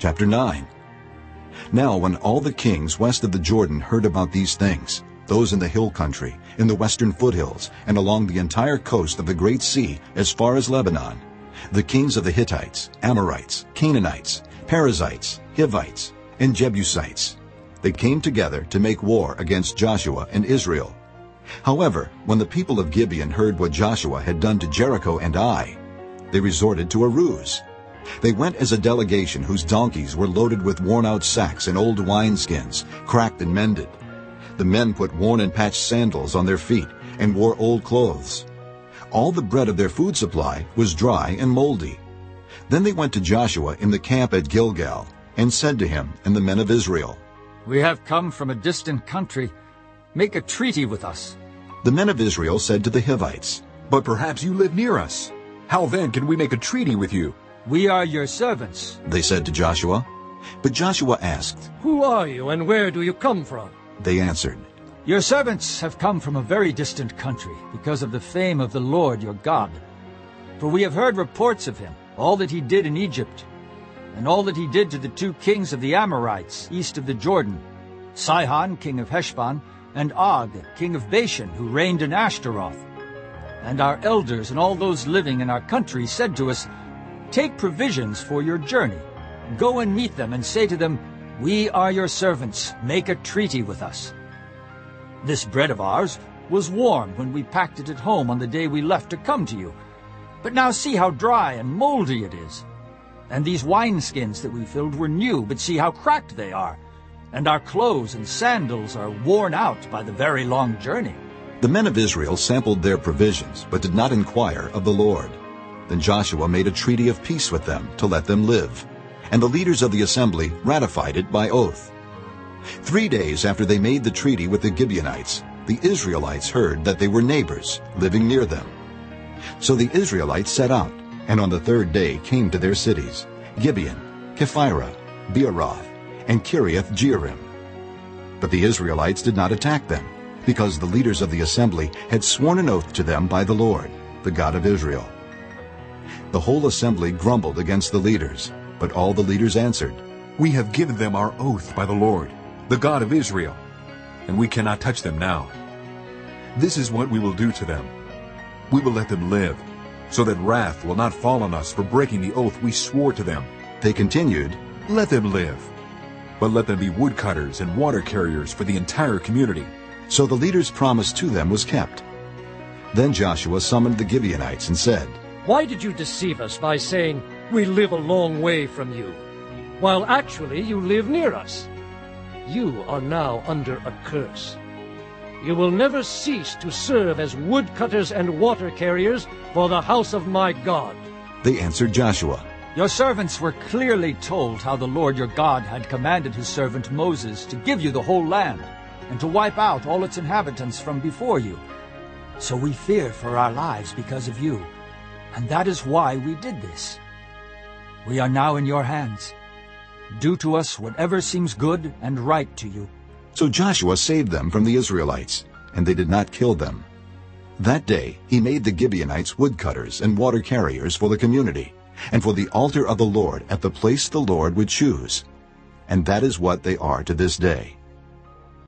Chapter 9 Now when all the kings west of the Jordan heard about these things, those in the hill country, in the western foothills, and along the entire coast of the Great Sea as far as Lebanon, the kings of the Hittites, Amorites, Canaanites, Perizzites, Hivites, and Jebusites, they came together to make war against Joshua and Israel. However, when the people of Gibeon heard what Joshua had done to Jericho and Ai, they resorted to a ruse. They went as a delegation whose donkeys were loaded with worn-out sacks and old wineskins, cracked and mended. The men put worn and patched sandals on their feet and wore old clothes. All the bread of their food supply was dry and moldy. Then they went to Joshua in the camp at Gilgal and said to him and the men of Israel, We have come from a distant country. Make a treaty with us. The men of Israel said to the Hivites, But perhaps you live near us. How then can we make a treaty with you? We are your servants. They said to Joshua. But Joshua asked. Who are you and where do you come from? They answered. Your servants have come from a very distant country because of the fame of the Lord your God. For we have heard reports of him, all that he did in Egypt, and all that he did to the two kings of the Amorites east of the Jordan, Sihon, king of Heshbon, and Og, king of Bashan, who reigned in Ashtaroth. And our elders and all those living in our country said to us, Take provisions for your journey. Go and meet them and say to them, We are your servants. Make a treaty with us. This bread of ours was warm when we packed it at home on the day we left to come to you. But now see how dry and moldy it is. And these wineskins that we filled were new, but see how cracked they are. And our clothes and sandals are worn out by the very long journey. The men of Israel sampled their provisions, but did not inquire of the Lord. Then Joshua made a treaty of peace with them to let them live. And the leaders of the assembly ratified it by oath. Three days after they made the treaty with the Gibeonites, the Israelites heard that they were neighbors, living near them. So the Israelites set out, and on the third day came to their cities, Gibeon, Kephirah, Beeroth, and Kiriath Jearim. But the Israelites did not attack them, because the leaders of the assembly had sworn an oath to them by the Lord, the God of Israel. The whole assembly grumbled against the leaders, but all the leaders answered, We have given them our oath by the Lord, the God of Israel, and we cannot touch them now. This is what we will do to them. We will let them live, so that wrath will not fall on us for breaking the oath we swore to them. They continued, Let them live, but let them be woodcutters and water carriers for the entire community. So the leader's promise to them was kept. Then Joshua summoned the Gibeonites and said, Why did you deceive us by saying, We live a long way from you, while actually you live near us? You are now under a curse. You will never cease to serve as woodcutters and water carriers for the house of my God. They answered Joshua, Your servants were clearly told how the Lord your God had commanded his servant Moses to give you the whole land and to wipe out all its inhabitants from before you. So we fear for our lives because of you, and that is why we did this. We are now in your hands. Do to us whatever seems good and right to you. So Joshua saved them from the Israelites, and they did not kill them. That day he made the Gibeonites woodcutters and water carriers for the community, and for the altar of the Lord at the place the Lord would choose. And that is what they are to this day.